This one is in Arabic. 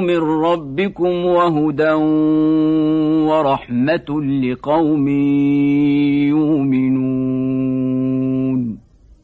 من ربكم وهدى ورحمة لقوم